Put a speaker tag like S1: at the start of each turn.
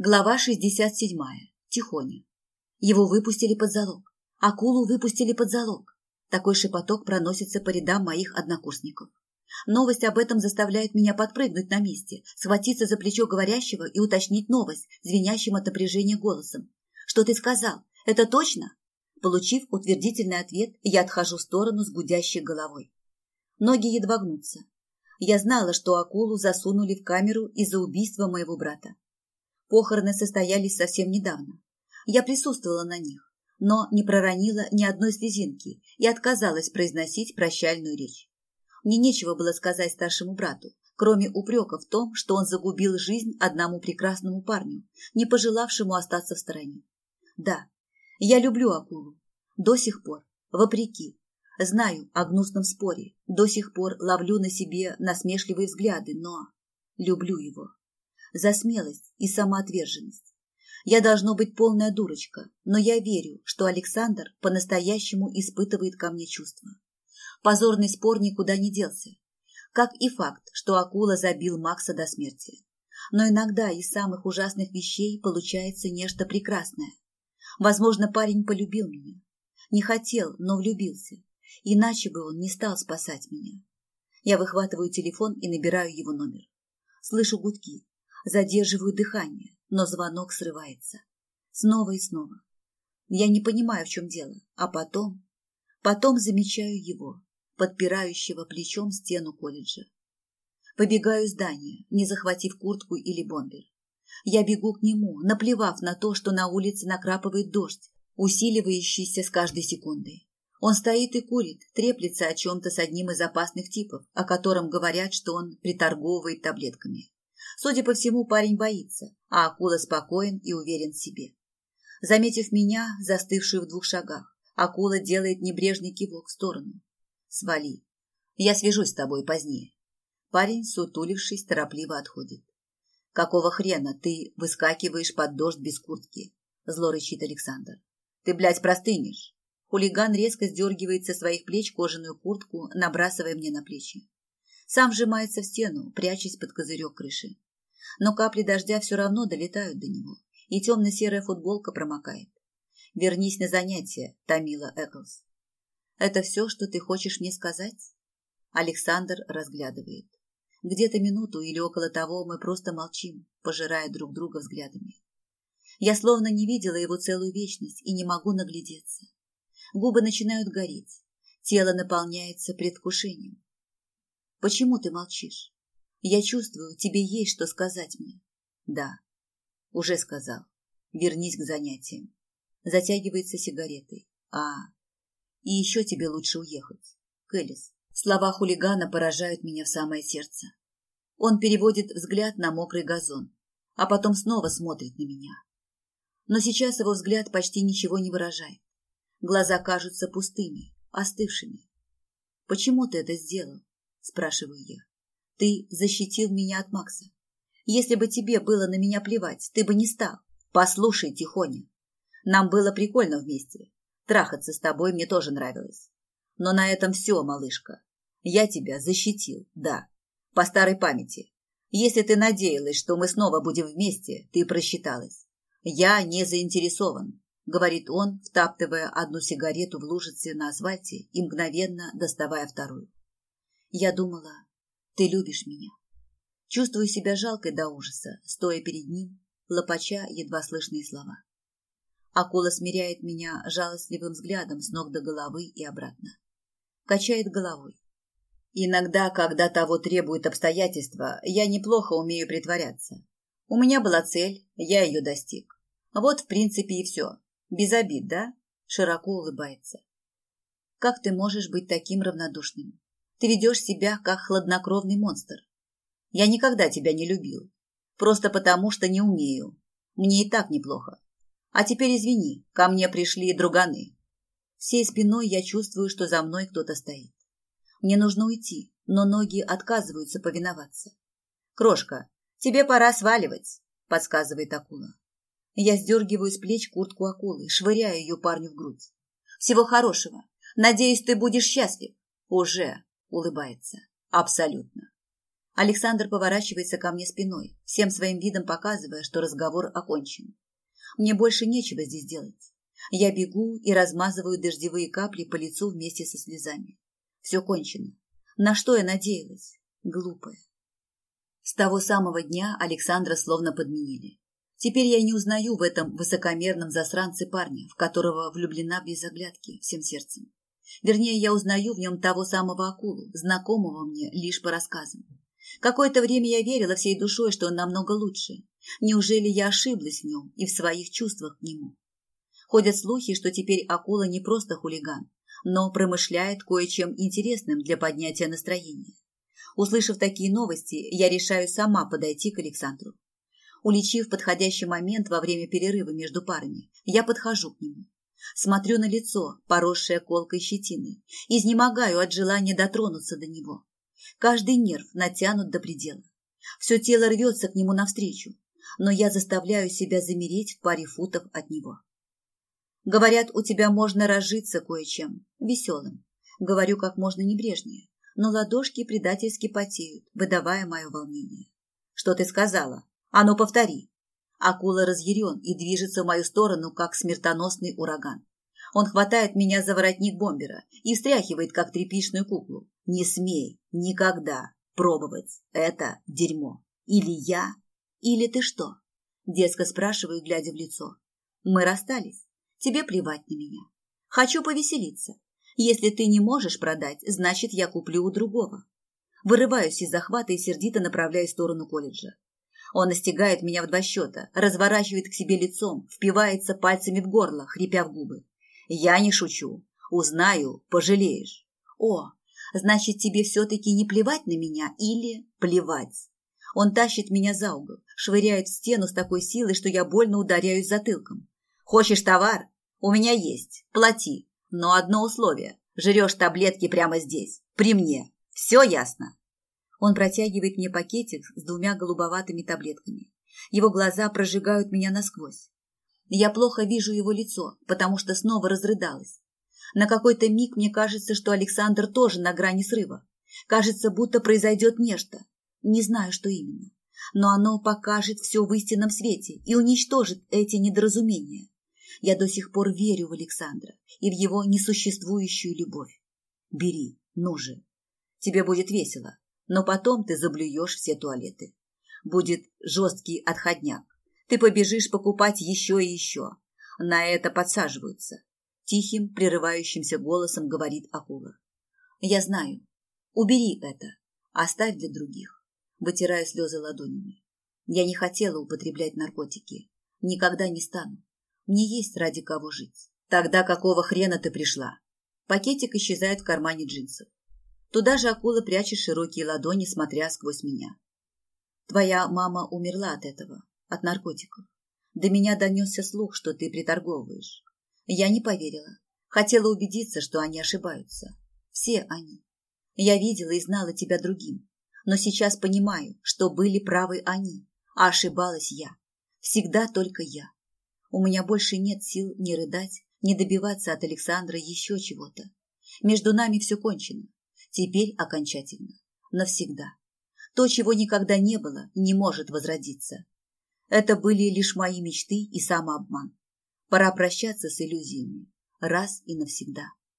S1: Глава 67. Тихоня. Его выпустили под залог. Акулу выпустили под залог. Такой шепоток проносится по рядам моих однокурсников. Новость об этом заставляет меня подпрыгнуть на месте, схватиться за плечо говорящего и уточнить новость, звенящим от напряжения голосом. «Что ты сказал? Это точно?» Получив утвердительный ответ, я отхожу в сторону с гудящей головой. Ноги едва гнутся. Я знала, что акулу засунули в камеру из-за убийства моего брата. Похороны состоялись совсем недавно. Я присутствовала на них, но не проронила ни одной слезинки и отказалась произносить прощальную речь. Мне нечего было сказать старшему брату, кроме упрека в том, что он загубил жизнь одному прекрасному парню, не пожелавшему остаться в стороне. Да, я люблю акулу. До сих пор, вопреки. Знаю о гнусном споре, до сих пор ловлю на себе насмешливые взгляды, но люблю его за смелость и самоотверженность. Я должно быть полная дурочка, но я верю, что Александр по-настоящему испытывает ко мне чувства. Позорный спор никуда не делся, как и факт, что акула забил Макса до смерти. Но иногда из самых ужасных вещей получается нечто прекрасное. Возможно, парень полюбил меня. Не хотел, но влюбился. Иначе бы он не стал спасать меня. Я выхватываю телефон и набираю его номер. Слышу гудки, Задерживаю дыхание, но звонок срывается. Снова и снова. Я не понимаю, в чем дело, а потом... Потом замечаю его, подпирающего плечом стену колледжа. Побегаю в здание, не захватив куртку или бомбер. Я бегу к нему, наплевав на то, что на улице накрапывает дождь, усиливающийся с каждой секундой. Он стоит и курит, треплется о чем-то с одним из опасных типов, о котором говорят, что он приторговывает таблетками. Судя по всему, парень боится, а акула спокоен и уверен в себе. Заметив меня, застывшую в двух шагах, акула делает небрежный кивок в сторону. «Свали. Я свяжусь с тобой позднее». Парень, сутулившись, торопливо отходит. «Какого хрена ты выскакиваешь под дождь без куртки?» Зло рычит Александр. «Ты, блядь, простынешь!» Хулиган резко сдергивает со своих плеч кожаную куртку, набрасывая мне на плечи. Сам сжимается в стену, прячась под козырек крыши но капли дождя все равно долетают до него, и темно-серая футболка промокает. «Вернись на занятия, Тамила Эклс». «Это все, что ты хочешь мне сказать?» Александр разглядывает. Где-то минуту или около того мы просто молчим, пожирая друг друга взглядами. Я словно не видела его целую вечность и не могу наглядеться. Губы начинают гореть, тело наполняется предвкушением. «Почему ты молчишь?» Я чувствую, тебе есть что сказать мне. Да, уже сказал. Вернись к занятиям. Затягивается сигаретой. А, и еще тебе лучше уехать. Кэлис. Слова хулигана поражают меня в самое сердце. Он переводит взгляд на мокрый газон, а потом снова смотрит на меня. Но сейчас его взгляд почти ничего не выражает. Глаза кажутся пустыми, остывшими. «Почему ты это сделал?» – спрашиваю я. Ты защитил меня от Макса. Если бы тебе было на меня плевать, ты бы не стал. Послушай, Тихоня, нам было прикольно вместе. Трахаться с тобой мне тоже нравилось. Но на этом все, малышка. Я тебя защитил, да, по старой памяти. Если ты надеялась, что мы снова будем вместе, ты просчиталась. Я не заинтересован, говорит он, втаптывая одну сигарету в лужице на асфальте и мгновенно доставая вторую. Я думала, ты любишь меня. Чувствую себя жалкой до ужаса, стоя перед ним, лопача едва слышные слова. Акула смиряет меня жалостливым взглядом с ног до головы и обратно. Качает головой. Иногда, когда того требуют обстоятельства, я неплохо умею притворяться. У меня была цель, я ее достиг. Вот, в принципе, и все. Без обид, да? Широко улыбается. Как ты можешь быть таким равнодушным? Ты ведешь себя, как хладнокровный монстр. Я никогда тебя не любил. Просто потому, что не умею. Мне и так неплохо. А теперь извини, ко мне пришли друганы. Всей спиной я чувствую, что за мной кто-то стоит. Мне нужно уйти, но ноги отказываются повиноваться. «Крошка, тебе пора сваливать», — подсказывает акула. Я сдергиваю с плеч куртку акулы, швыряю ее парню в грудь. «Всего хорошего. Надеюсь, ты будешь счастлив». «Уже», улыбается. Абсолютно. Александр поворачивается ко мне спиной, всем своим видом показывая, что разговор окончен. Мне больше нечего здесь делать. Я бегу и размазываю дождевые капли по лицу вместе со слезами. Все кончено. На что я надеялась? Глупая. С того самого дня Александра словно подменили. Теперь я не узнаю в этом высокомерном засранце парня, в которого влюблена без оглядки, всем сердцем. Вернее, я узнаю в нем того самого акулу, знакомого мне лишь по рассказам. Какое-то время я верила всей душой, что он намного лучше. Неужели я ошиблась в нем и в своих чувствах к нему? Ходят слухи, что теперь акула не просто хулиган, но промышляет кое-чем интересным для поднятия настроения. Услышав такие новости, я решаю сама подойти к Александру. Уличив подходящий момент во время перерыва между парами, я подхожу к нему. Смотрю на лицо, поросшее колкой щетиной, изнемогаю от желания дотронуться до него. Каждый нерв натянут до предела. Все тело рвется к нему навстречу, но я заставляю себя замереть в паре футов от него. Говорят, у тебя можно разжиться кое-чем, веселым. Говорю как можно небрежнее, но ладошки предательски потеют, выдавая мое волнение. Что ты сказала? А ну, повтори. Акула разъярен и движется в мою сторону, как смертоносный ураган. Он хватает меня за воротник бомбера и встряхивает, как тряпичную куклу. Не смей никогда пробовать это дерьмо. Или я, или ты что? Детско спрашиваю, глядя в лицо. Мы расстались. Тебе плевать на меня. Хочу повеселиться. Если ты не можешь продать, значит, я куплю у другого. Вырываюсь из захвата и сердито направляюсь в сторону колледжа. Он настигает меня в два счета, разворачивает к себе лицом, впивается пальцами в горло, хрипя в губы. Я не шучу. Узнаю, пожалеешь. О, значит, тебе все-таки не плевать на меня или плевать. Он тащит меня за угол, швыряет в стену с такой силой, что я больно ударяюсь затылком. Хочешь товар? У меня есть. Плати. Но одно условие. Жрешь таблетки прямо здесь, при мне. Все ясно? Он протягивает мне пакетик с двумя голубоватыми таблетками. Его глаза прожигают меня насквозь. Я плохо вижу его лицо, потому что снова разрыдалась. На какой-то миг мне кажется, что Александр тоже на грани срыва. Кажется, будто произойдет нечто. Не знаю, что именно. Но оно покажет все в истинном свете и уничтожит эти недоразумения. Я до сих пор верю в Александра и в его несуществующую любовь. Бери, ну же. Тебе будет весело но потом ты заблюешь все туалеты. Будет жесткий отходняк. Ты побежишь покупать еще и еще. На это подсаживаются. Тихим, прерывающимся голосом говорит акула. Я знаю. Убери это. Оставь для других. Вытирая слезы ладонями. Я не хотела употреблять наркотики. Никогда не стану. Мне есть ради кого жить. Тогда какого хрена ты пришла? Пакетик исчезает в кармане джинсов. Туда же акула прячет широкие ладони, смотря сквозь меня. Твоя мама умерла от этого, от наркотиков. До меня донесся слух, что ты приторговываешь. Я не поверила. Хотела убедиться, что они ошибаются. Все они. Я видела и знала тебя другим. Но сейчас понимаю, что были правы они, а ошибалась я. Всегда только я. У меня больше нет сил ни рыдать, ни добиваться от Александра еще чего-то. Между нами все кончено. Теперь окончательно. Навсегда. То, чего никогда не было, не может возродиться. Это были лишь мои мечты и самообман. Пора прощаться с иллюзиями. Раз и навсегда.